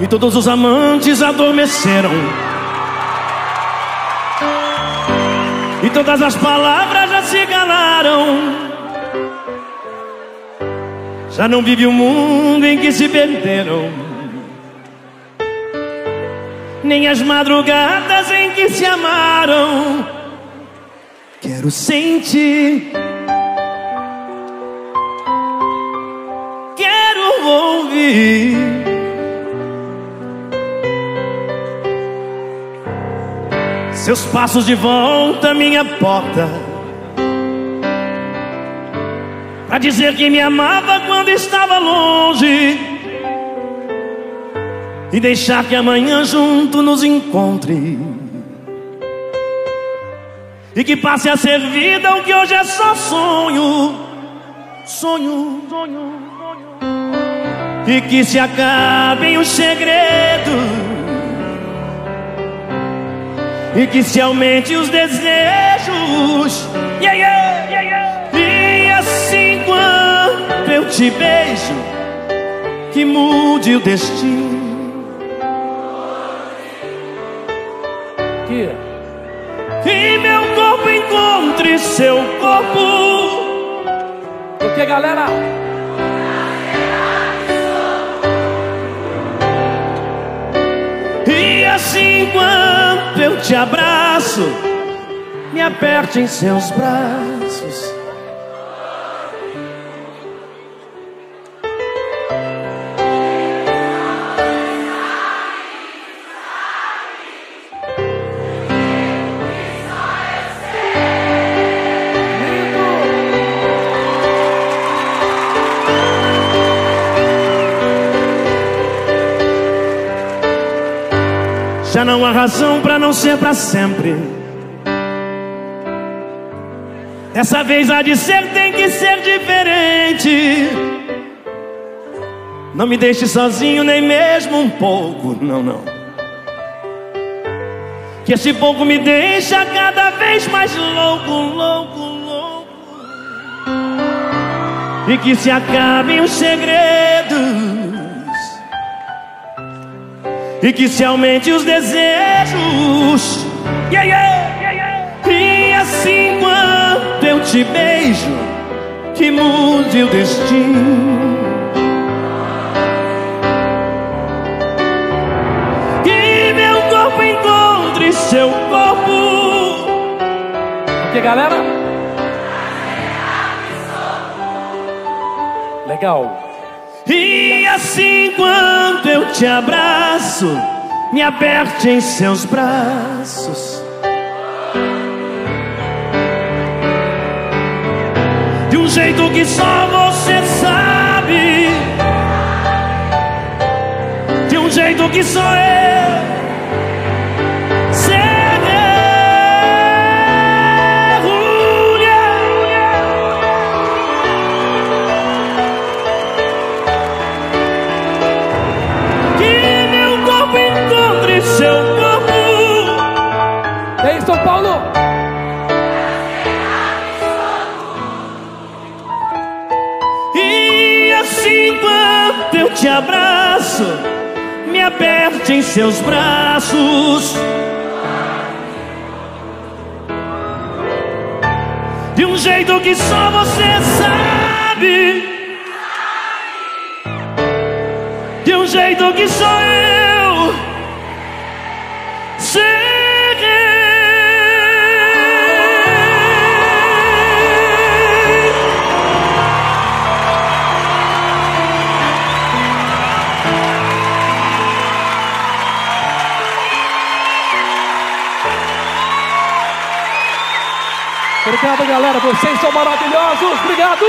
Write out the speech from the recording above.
E todos os amantes adormeceram. E todas as palavras já se calaram. Já não vive o mundo em que se perderam. Nem as madrugadas em que se amaram. Quero sentir. Seus passos de volta à minha porta. Pra dizer que me amava quando estava longe. E deixar que amanhã junto nos encontre. E que passe a ser vida o que hoje é só sonho. Sonho, sonho, sonho. E que se acabem os segredos. E que se aumente os desejos. Yeah, yeah, yeah. E assim quando eu te beijo, que mude o destino. Que? Meu corpo encontre seu corpo. O que, galera? E assim quando te abraço, me aperte em seus braços. Já não há razão pra não ser pra sempre. Dessa vez há de ser, tem que ser diferente. Não me deixe sozinho nem mesmo um pouco, não, não. Que esse pouco me deixa cada vez mais louco, louco, louco. E que se acabem os segredos. E que se aumente os desejos yeah, yeah, yeah. E assim quando eu te beijo Que mude o destino Que meu corpo encontre seu corpo O que, galera? Legal. E assim quando eu te abraço, me aperte em seus braços. De um jeito que só você sabe. De um jeito que só eu abraço, me aperte em seus braços. De um jeito que só você sabe. De um jeito que só eu Obrigado, galera. Vocês são maravilhosos. Obrigado.